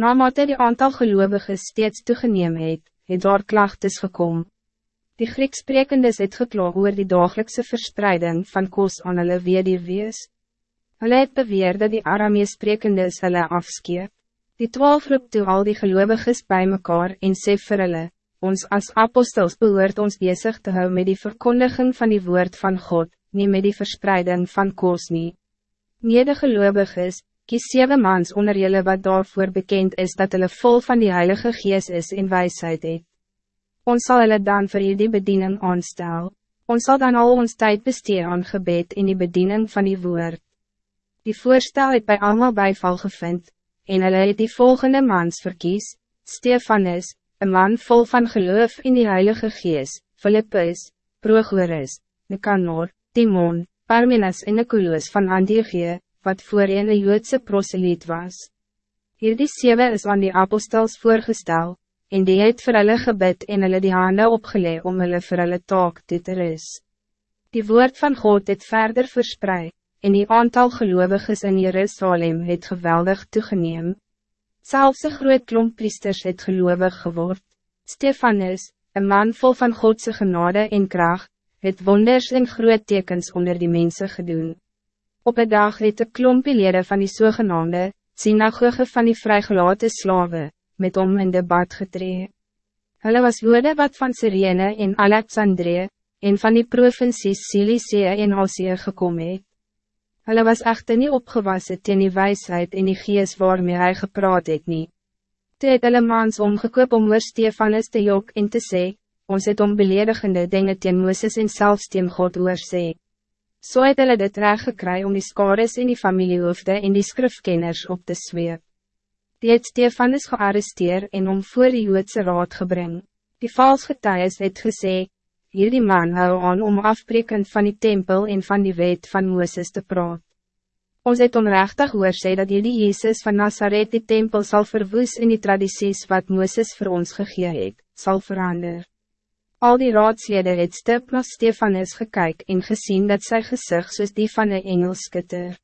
Naarmate die aantal gelovigen steeds toegeneem het, het daar klachtes gekom. Die Grieksprekenders het gekla oor die dagelijkse verspreiding van kos aan hulle wederwees. Hulle het beweer dat die Aramees sprekendes hulle afskeep. Die twaalf roep toe al die gelovigen bij mekaar en sê vir hulle, ons als apostels behoort ons bezig te hou met die verkondiging van die woord van God, niet met die verspreiding van koos nie. Medegeloviges, kies zeven mans onder jullie wat daarvoor bekend is dat hulle vol van die Heilige Gees is en wijsheid het. Ons zal hulle dan voor die bediening aanstel. Ons zal dan al ons tijd besteden aan gebed in die bediening van die woord. Die voorstel het bij allemaal bijval gevind, en hulle het die volgende mans verkies, Stefanus, een man vol van geloof in die Heilige Gees, Philippus, Prochorus, Nicanor, Timon, Parmenas en Nicolos van Antiochie, wat voor een Joodse proseliet was. Hierdie sewe is aan die apostels voorgestel, en die het vir hulle gebid en hulle die hande opgeleg om hulle vir hulle taak toe te ris. Die woord van God het verder verspreid, en die aantal gelovigen in Jerusalem het geweldig toegeneem. Zelfs een groot klomp priesters het gelovig geword. Stefanus, een man vol van Godse genade en kracht, het wonders en groot tekens onder die mensen gedoen. Op een dag het de klompie van die zogenaamde synagoge van die vrygelaten slaven, met om in debat getree. Hulle was woorde wat van Sirene en Alexandrië, en van die provincies Cilicie en Asie gekom het. Hulle was echter niet opgewassen ten die wijsheid en die gees waarmee hij gepraat het nie. Toe het hulle maans omgekoop om oor Stefanus te jok en te sê, ons het om beledigende dingen teen Mooses en selfs teen God oor sê. So het hulle dit reg gekry om die skares en die familiehoofde en die skrifkenners op te zweep. Die het Stefanus gearresteer en om voor die Joodse raad gebring. Die vals getuies het gesê, hierdie man hou aan om afbrekend van die tempel en van die wet van Mooses te praat. Ons het onrechtig hoor sê dat hierdie Jezus van Nazareth die tempel zal verwoes in die tradities wat Mooses voor ons gegee het, sal veranderen. Al die raadslede het stip na Stefanus gekyk en gezien dat sy gezicht soos die van een engel skitter.